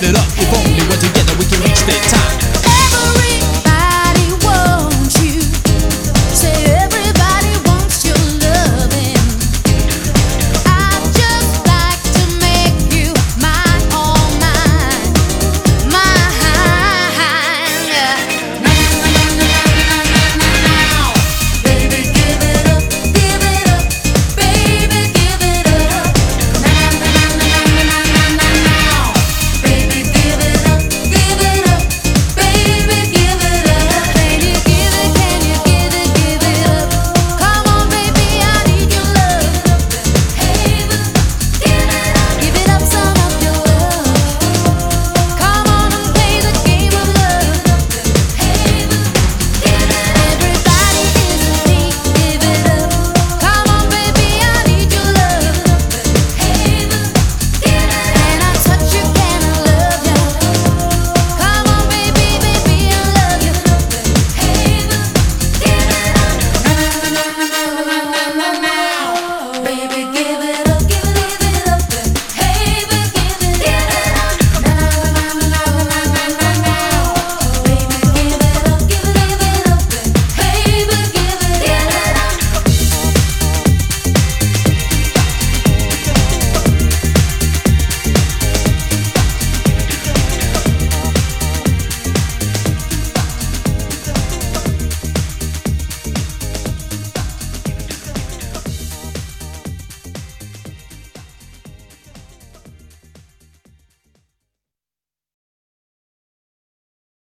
give it up.